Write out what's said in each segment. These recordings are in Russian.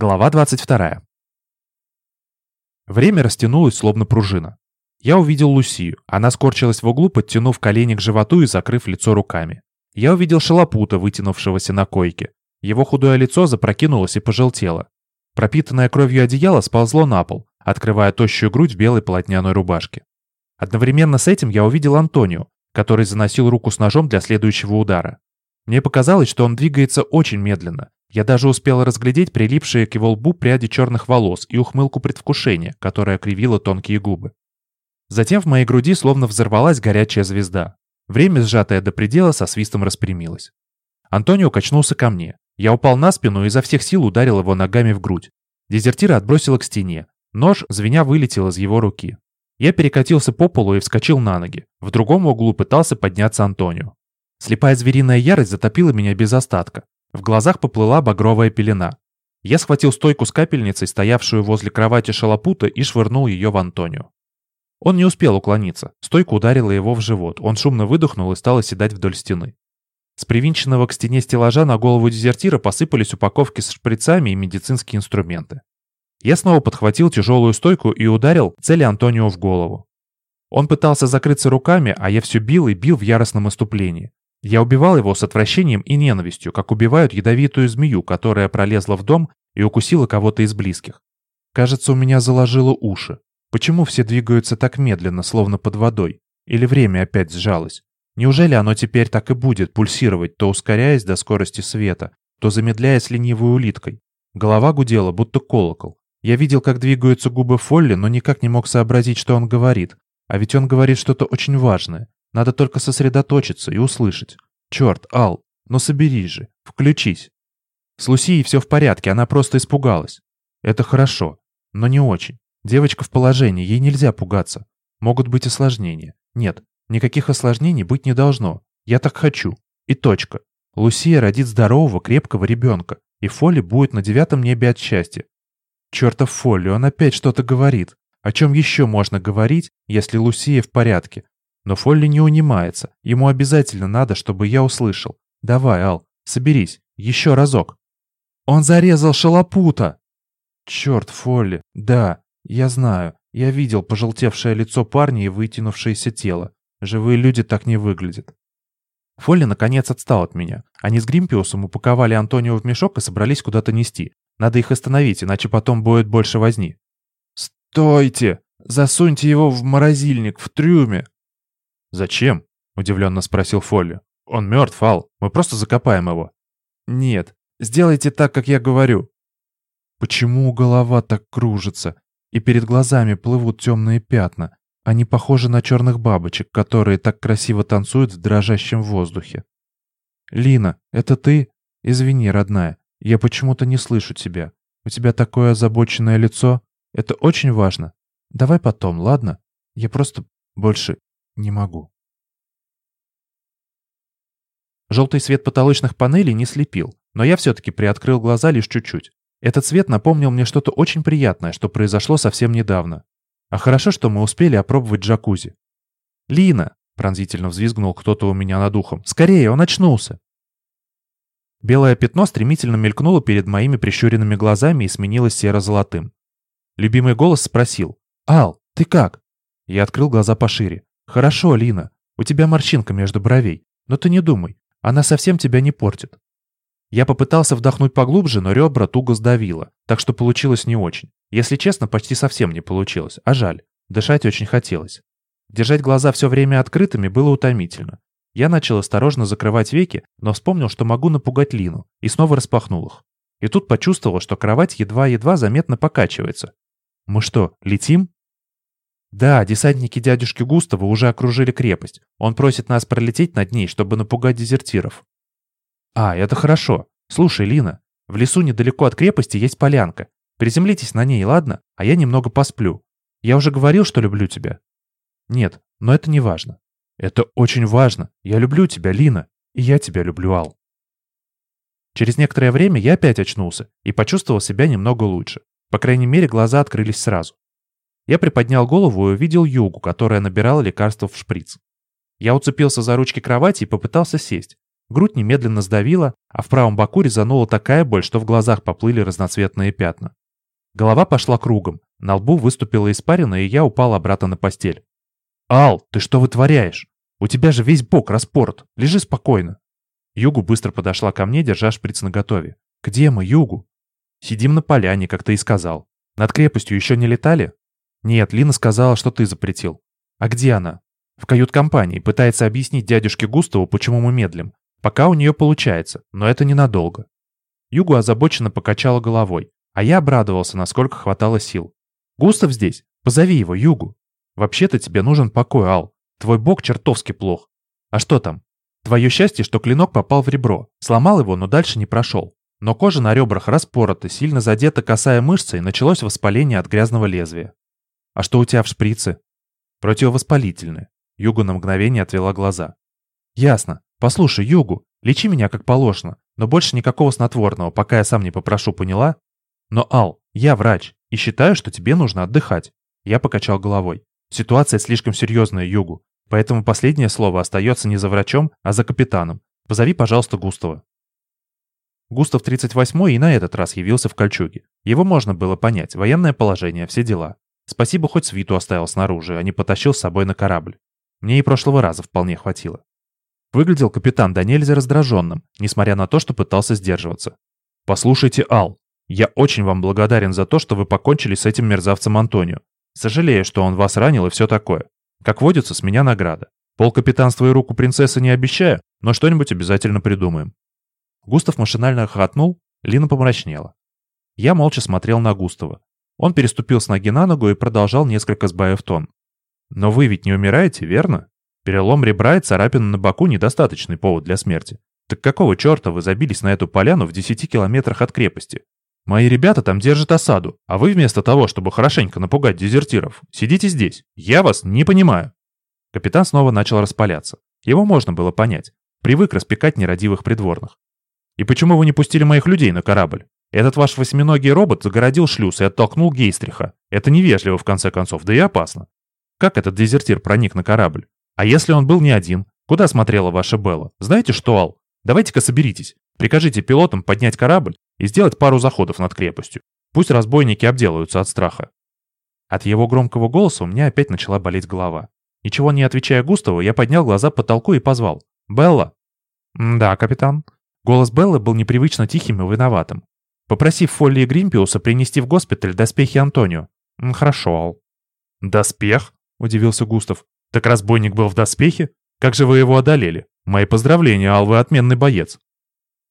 Глава 22. Время растянулось, словно пружина. Я увидел Лусию. Она скорчилась в углу, подтянув колени к животу и закрыв лицо руками. Я увидел шалопута, вытянувшегося на койке. Его худое лицо запрокинулось и пожелтело. Пропитанное кровью одеяло сползло на пол, открывая тощую грудь в белой полотняной рубашке. Одновременно с этим я увидел Антонио, который заносил руку с ножом для следующего удара. Мне показалось, что он двигается очень медленно, я даже успел разглядеть прилипшие к его лбу пряди черных волос и ухмылку предвкушения, которая кривила тонкие губы. Затем в моей груди словно взорвалась горячая звезда. Время, сжатое до предела, со свистом распрямилось. Антонио качнулся ко мне. Я упал на спину и изо всех сил ударил его ногами в грудь. Дезертира отбросило к стене. Нож, звеня, вылетел из его руки. Я перекатился по полу и вскочил на ноги. В другом углу пытался подняться Антонио. Слепая звериная ярость затопила меня без остатка. В глазах поплыла багровая пелена. Я схватил стойку с капельницей, стоявшую возле кровати шалопута, и швырнул ее в Антонио. Он не успел уклониться. Стойка ударила его в живот. Он шумно выдохнул и стал оседать вдоль стены. С привинченного к стене стеллажа на голову дезертира посыпались упаковки с шприцами и медицинские инструменты. Я снова подхватил тяжелую стойку и ударил цели Антонио в голову. Он пытался закрыться руками, а я все бил и бил в яростном иступлении. Я убивал его с отвращением и ненавистью, как убивают ядовитую змею, которая пролезла в дом и укусила кого-то из близких. Кажется, у меня заложило уши. Почему все двигаются так медленно, словно под водой? Или время опять сжалось? Неужели оно теперь так и будет пульсировать, то ускоряясь до скорости света, то замедляясь ленивой улиткой? Голова гудела, будто колокол. Я видел, как двигаются губы Фолли, но никак не мог сообразить, что он говорит. А ведь он говорит что-то очень важное. Надо только сосредоточиться и услышать. Черт, Ал, ну соберись же, включись. С Лусией все в порядке, она просто испугалась. Это хорошо, но не очень. Девочка в положении, ей нельзя пугаться. Могут быть осложнения. Нет, никаких осложнений быть не должно. Я так хочу. И точка. Лусия родит здорового, крепкого ребенка, и Фолли будет на девятом небе от счастья. Чертов Фолли, он опять что-то говорит. О чем еще можно говорить, если Лусия в порядке? Но Фолли не унимается. Ему обязательно надо, чтобы я услышал. Давай, Ал, соберись. Еще разок. Он зарезал шалопута! Черт, Фолли. Да, я знаю. Я видел пожелтевшее лицо парня и вытянувшееся тело. Живые люди так не выглядят. Фолли наконец отстал от меня. Они с Гримпиусом упаковали Антонио в мешок и собрались куда-то нести. Надо их остановить, иначе потом будет больше возни. «Стойте! Засуньте его в морозильник, в трюме!» «Зачем?» — удивленно спросил Фолли. «Он мертв, Ал. Мы просто закопаем его». «Нет. Сделайте так, как я говорю». «Почему голова так кружится? И перед глазами плывут темные пятна? Они похожи на черных бабочек, которые так красиво танцуют в дрожащем воздухе». «Лина, это ты? Извини, родная. Я почему-то не слышу тебя. У тебя такое озабоченное лицо. Это очень важно. Давай потом, ладно? Я просто больше не могу. Желтый свет потолочных панелей не слепил, но я все-таки приоткрыл глаза лишь чуть-чуть. Этот свет напомнил мне что-то очень приятное, что произошло совсем недавно. А хорошо, что мы успели опробовать джакузи. «Лина!» — пронзительно взвизгнул кто-то у меня над ухом. «Скорее, он очнулся!» Белое пятно стремительно мелькнуло перед моими прищуренными глазами и сменилось серо-золотым. Любимый голос спросил. «Ал, ты как?» Я открыл глаза пошире. «Хорошо, Лина, у тебя морщинка между бровей, но ты не думай, она совсем тебя не портит». Я попытался вдохнуть поглубже, но ребра туго сдавило, так что получилось не очень. Если честно, почти совсем не получилось, а жаль. Дышать очень хотелось. Держать глаза все время открытыми было утомительно. Я начал осторожно закрывать веки, но вспомнил, что могу напугать Лину, и снова распахнул их. И тут почувствовал, что кровать едва-едва заметно покачивается. «Мы что, летим?» Да, десантники дядюшки Густава уже окружили крепость. Он просит нас пролететь над ней, чтобы напугать дезертиров. А, это хорошо. Слушай, Лина, в лесу недалеко от крепости есть полянка. Приземлитесь на ней, ладно? А я немного посплю. Я уже говорил, что люблю тебя. Нет, но это не важно. Это очень важно. Я люблю тебя, Лина. И я тебя люблю, Ал. Через некоторое время я опять очнулся и почувствовал себя немного лучше. По крайней мере, глаза открылись сразу. Я приподнял голову и увидел Югу, которая набирала лекарство в шприц. Я уцепился за ручки кровати и попытался сесть. Грудь немедленно сдавила, а в правом боку резанула такая боль, что в глазах поплыли разноцветные пятна. Голова пошла кругом, на лбу выступила испарина, и я упал обратно на постель. «Ал, ты что вытворяешь? У тебя же весь бок распорот. Лежи спокойно». Югу быстро подошла ко мне, держа шприц наготове. «Где мы, Югу?» «Сидим на поляне, как ты и сказал. Над крепостью еще не летали?» «Нет, Лина сказала, что ты запретил». «А где она?» «В кают-компании. Пытается объяснить дядюшке Густаву, почему мы медлим. Пока у нее получается, но это ненадолго». Югу озабоченно покачала головой, а я обрадовался, насколько хватало сил. «Густав здесь? Позови его, Югу. Вообще-то тебе нужен покой, Ал. Твой бок чертовски плох. А что там? Твое счастье, что клинок попал в ребро. Сломал его, но дальше не прошел. Но кожа на ребрах распорота, сильно задета косая мышца и началось воспаление от грязного лезвия. А что у тебя в шприце? Противовоспалительное. Югу на мгновение отвела глаза. Ясно. Послушай, Югу, лечи меня как положено, но больше никакого снотворного, пока я сам не попрошу, поняла? Но, Ал, я врач и считаю, что тебе нужно отдыхать. Я покачал головой. Ситуация слишком серьезная, Югу. Поэтому последнее слово остается не за врачом, а за капитаном. Позови, пожалуйста, Густава. Густав 38-й и на этот раз явился в кольчуге. Его можно было понять, военное положение, все дела. Спасибо, хоть свиту оставил снаружи, а не потащил с собой на корабль. Мне и прошлого раза вполне хватило. Выглядел капитан до нельзя раздраженным, несмотря на то, что пытался сдерживаться. «Послушайте, Ал, я очень вам благодарен за то, что вы покончили с этим мерзавцем Антонио. Сожалею, что он вас ранил и все такое. Как водится, с меня награда. Пол капитанства и руку принцессы не обещаю, но что-нибудь обязательно придумаем. Густав машинально хохотнул, Лина помрачнела. Я молча смотрел на Густава. Он переступил с ноги на ногу и продолжал несколько сбавив тон. «Но вы ведь не умираете, верно? Перелом ребра и царапина на боку – недостаточный повод для смерти. Так какого черта вы забились на эту поляну в 10 километрах от крепости? Мои ребята там держат осаду, а вы вместо того, чтобы хорошенько напугать дезертиров, сидите здесь. Я вас не понимаю». Капитан снова начал распаляться. Его можно было понять. Привык распекать нерадивых придворных. «И почему вы не пустили моих людей на корабль? Этот ваш восьминогий робот загородил шлюз и оттолкнул Гейстриха. Это невежливо, в конце концов, да и опасно. Как этот дезертир проник на корабль? А если он был не один? Куда смотрела ваша Белла? Знаете что, Ал? Давайте-ка соберитесь. Прикажите пилотам поднять корабль и сделать пару заходов над крепостью. Пусть разбойники обделаются от страха. От его громкого голоса у меня опять начала болеть голова. Ничего не отвечая Густаву, я поднял глаза к потолку и позвал. «Белла!» «Да, капитан». Голос Беллы был непривычно тихим и виноватым. Попросив Фолли и Гримпиуса принести в госпиталь доспехи Антонио. «Хорошо, Ал». «Доспех?» — удивился Густав. «Так разбойник был в доспехе? Как же вы его одолели? Мои поздравления, Ал, вы отменный боец».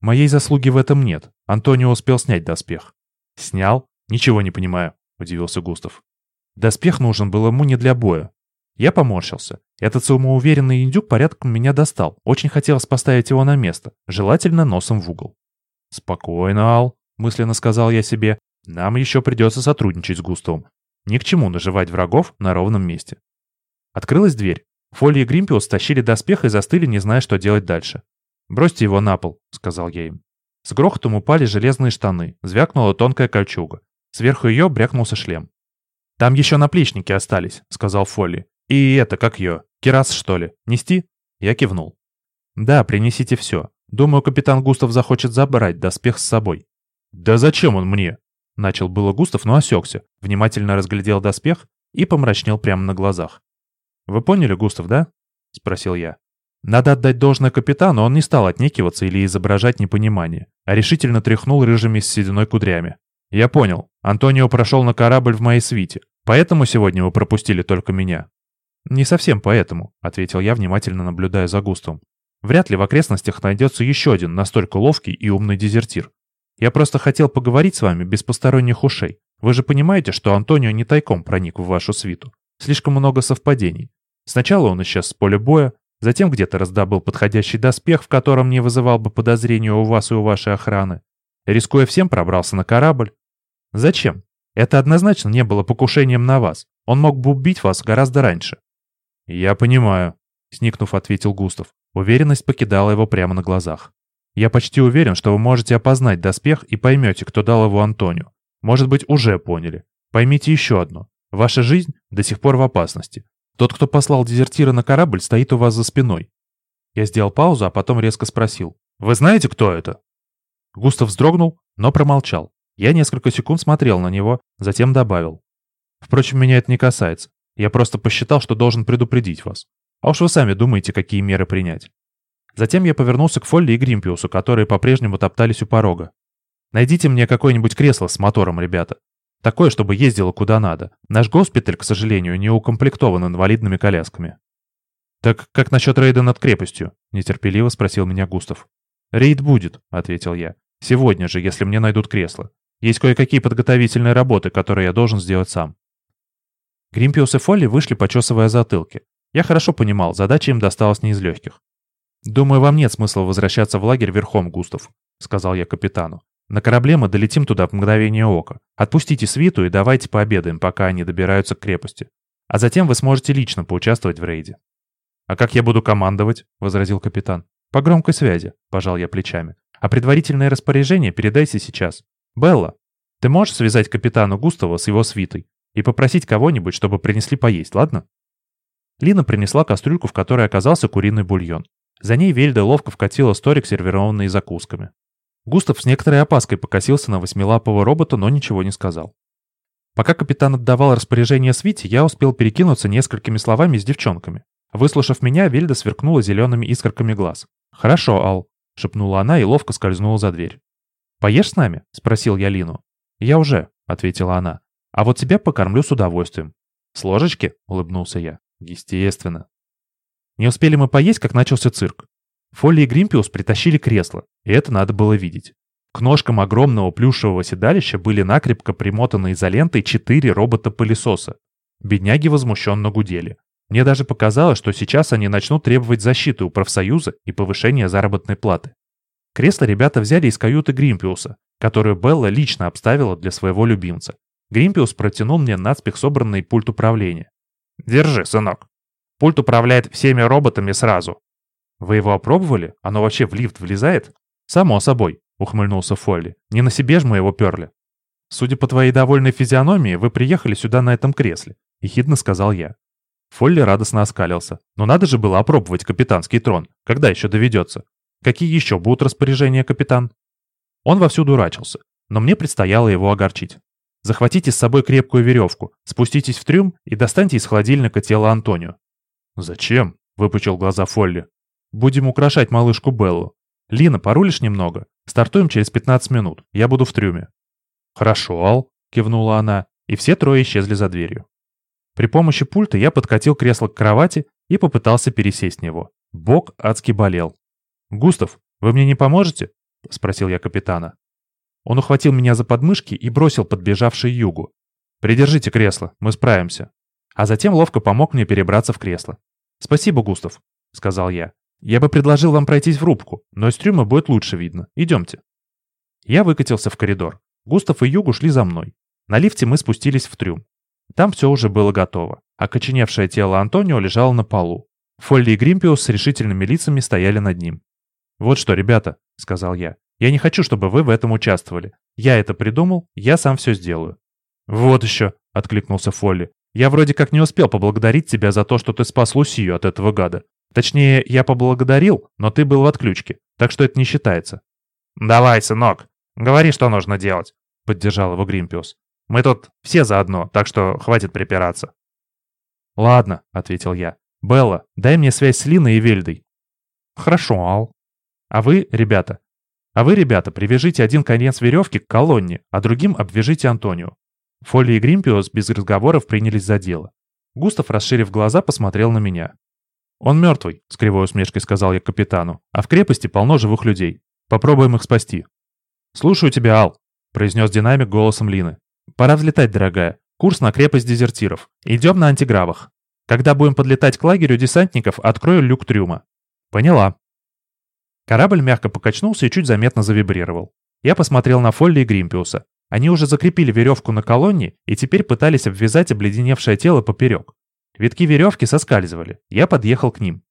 «Моей заслуги в этом нет. Антонио успел снять доспех». «Снял? Ничего не понимаю», — удивился Густав. «Доспех нужен был ему не для боя». Я поморщился. Этот самоуверенный индюк порядком меня достал. Очень хотелось поставить его на место, желательно носом в угол. «Спокойно, Ал», — мысленно сказал я себе. «Нам еще придется сотрудничать с Густавом. Ни к чему наживать врагов на ровном месте». Открылась дверь. Фоли и Гримпиус тащили доспех и застыли, не зная, что делать дальше. «Бросьте его на пол», — сказал я им. С грохотом упали железные штаны, звякнула тонкая кольчуга. Сверху ее брякнулся шлем. «Там еще наплечники остались», — сказал Фолли. «И это, как ее, керас, что ли? Нести?» Я кивнул. «Да, принесите все. Думаю, капитан Густав захочет забрать доспех с собой». «Да зачем он мне?» Начал было Густав, но осекся, внимательно разглядел доспех и помрачнел прямо на глазах. «Вы поняли, Густав, да?» — спросил я. Надо отдать должное капитану, он не стал отнекиваться или изображать непонимание, а решительно тряхнул рыжими с сединой кудрями. «Я понял. Антонио прошел на корабль в моей свите. Поэтому сегодня вы пропустили только меня». «Не совсем поэтому», — ответил я, внимательно наблюдая за Густом. «Вряд ли в окрестностях найдется еще один настолько ловкий и умный дезертир. Я просто хотел поговорить с вами без посторонних ушей. Вы же понимаете, что Антонио не тайком проник в вашу свиту. Слишком много совпадений. Сначала он исчез с поля боя, Затем где-то раздобыл подходящий доспех, в котором не вызывал бы подозрения у вас и у вашей охраны. Рискуя всем, пробрался на корабль. Зачем? Это однозначно не было покушением на вас. Он мог бы убить вас гораздо раньше. Я понимаю, сникнув, ответил Густав. Уверенность покидала его прямо на глазах. Я почти уверен, что вы можете опознать доспех и поймете, кто дал его Антонию. Может быть, уже поняли. Поймите еще одно. Ваша жизнь до сих пор в опасности. Тот, кто послал дезертира на корабль, стоит у вас за спиной. Я сделал паузу, а потом резко спросил. «Вы знаете, кто это?» Густав вздрогнул, но промолчал. Я несколько секунд смотрел на него, затем добавил. «Впрочем, меня это не касается. Я просто посчитал, что должен предупредить вас. А уж вы сами думаете, какие меры принять». Затем я повернулся к Фолли и Гримпиусу, которые по-прежнему топтались у порога. «Найдите мне какое-нибудь кресло с мотором, ребята. Такое, чтобы ездило куда надо. Наш госпиталь, к сожалению, не укомплектован инвалидными колясками». «Так как насчет рейда над крепостью?» — нетерпеливо спросил меня Густав. «Рейд будет», — ответил я. «Сегодня же, если мне найдут кресло. Есть кое-какие подготовительные работы, которые я должен сделать сам». Гримпиус и Фолли вышли, почесывая затылки. Я хорошо понимал, задача им досталась не из легких. «Думаю, вам нет смысла возвращаться в лагерь верхом, Густав», — сказал я капитану. «На корабле мы долетим туда в мгновение ока. Отпустите свиту и давайте пообедаем, пока они добираются к крепости. А затем вы сможете лично поучаствовать в рейде». «А как я буду командовать?» — возразил капитан. «По громкой связи», — пожал я плечами. «А предварительное распоряжение передайте сейчас. Белла, ты можешь связать капитану Густава с его свитой и попросить кого-нибудь, чтобы принесли поесть, ладно?» Лина принесла кастрюльку, в которой оказался куриный бульон. За ней Вельда ловко вкатила столик, сервированный закусками. Густав с некоторой опаской покосился на восьмилапого робота, но ничего не сказал. Пока капитан отдавал распоряжение свите, я успел перекинуться несколькими словами с девчонками. Выслушав меня, Вельда сверкнула зелеными искорками глаз. «Хорошо, Ал», — шепнула она и ловко скользнула за дверь. «Поешь с нами?» — спросил я Лину. «Я уже», — ответила она. «А вот тебя покормлю с удовольствием». «С ложечки?» — улыбнулся я. «Естественно». Не успели мы поесть, как начался цирк. Фолли и Гримпиус притащили кресло, и это надо было видеть. К ножкам огромного плюшевого седалища были накрепко примотаны изолентой четыре робота-пылесоса. Бедняги возмущенно гудели. Мне даже показалось, что сейчас они начнут требовать защиты у профсоюза и повышения заработной платы. Кресло ребята взяли из каюты Гримпиуса, которую Белла лично обставила для своего любимца. Гримпиус протянул мне наспех собранный пульт управления. «Держи, сынок», Пульт управляет всеми роботами сразу. Вы его опробовали? Оно вообще в лифт влезает? Само собой, ухмыльнулся Фолли. Не на себе ж мы его перли. Судя по твоей довольной физиономии, вы приехали сюда на этом кресле, ехидно сказал я. Фолли радостно оскалился. Но надо же было опробовать капитанский трон. Когда еще доведется? Какие еще будут распоряжения, капитан? Он вовсю дурачился, но мне предстояло его огорчить. Захватите с собой крепкую веревку, спуститесь в трюм и достаньте из холодильника тело Антонио. «Зачем?» — выпучил глаза Фолли. «Будем украшать малышку Беллу. Лина, порулишь немного? Стартуем через 15 минут. Я буду в трюме». «Хорошо, Ал», — кивнула она, и все трое исчезли за дверью. При помощи пульта я подкатил кресло к кровати и попытался пересесть в него. Бок адски болел. «Густав, вы мне не поможете?» — спросил я капитана. Он ухватил меня за подмышки и бросил подбежавший югу. «Придержите кресло, мы справимся». А затем ловко помог мне перебраться в кресло. «Спасибо, Густав», — сказал я. «Я бы предложил вам пройтись в рубку, но из трюма будет лучше видно. Идемте». Я выкатился в коридор. Густав и Югу шли за мной. На лифте мы спустились в трюм. Там все уже было готово. Окоченевшее тело Антонио лежало на полу. Фолли и Гримпиус с решительными лицами стояли над ним. «Вот что, ребята», — сказал я, — «я не хочу, чтобы вы в этом участвовали. Я это придумал, я сам все сделаю». «Вот еще», — откликнулся Фолли, я вроде как не успел поблагодарить тебя за то, что ты спас Лусию от этого гада. Точнее, я поблагодарил, но ты был в отключке, так что это не считается». «Давай, сынок, говори, что нужно делать», — поддержал его Гримпиус. «Мы тут все заодно, так что хватит припираться». «Ладно», — ответил я. «Белла, дай мне связь с Линой и Вельдой». «Хорошо, Ал». «А вы, ребята, а вы, ребята, привяжите один конец веревки к колонне, а другим обвяжите Антонию. Фолли и Гримпиус без разговоров принялись за дело. Густав, расширив глаза, посмотрел на меня. «Он мертвый», — с кривой усмешкой сказал я капитану, «а в крепости полно живых людей. Попробуем их спасти». «Слушаю тебя, Ал», — произнес динамик голосом Лины. «Пора взлетать, дорогая. Курс на крепость дезертиров. Идем на антигравах. Когда будем подлетать к лагерю десантников, открою люк трюма». «Поняла». Корабль мягко покачнулся и чуть заметно завибрировал. Я посмотрел на Фолли и Гримпиуса. Они уже закрепили веревку на колонне и теперь пытались обвязать обледеневшее тело поперек. Витки веревки соскальзывали. Я подъехал к ним.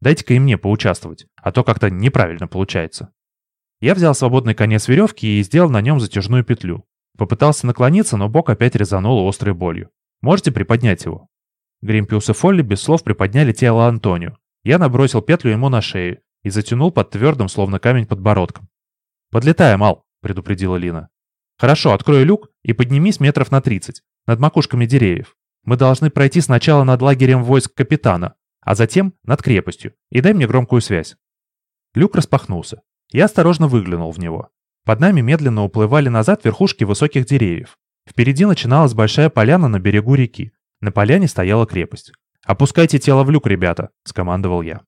Дайте-ка и мне поучаствовать, а то как-то неправильно получается. Я взял свободный конец веревки и сделал на нем затяжную петлю. Попытался наклониться, но бок опять резанул острой болью. Можете приподнять его? Гримпиус и Фолли без слов приподняли тело Антонио. Я набросил петлю ему на шею и затянул под твердым, словно камень, подбородком. «Подлетаем, Ал», — предупредила Лина. «Хорошо, открой люк и поднимись метров на 30, над макушками деревьев. Мы должны пройти сначала над лагерем войск капитана, а затем над крепостью, и дай мне громкую связь». Люк распахнулся. Я осторожно выглянул в него. Под нами медленно уплывали назад верхушки высоких деревьев. Впереди начиналась большая поляна на берегу реки. На поляне стояла крепость. «Опускайте тело в люк, ребята», — скомандовал я.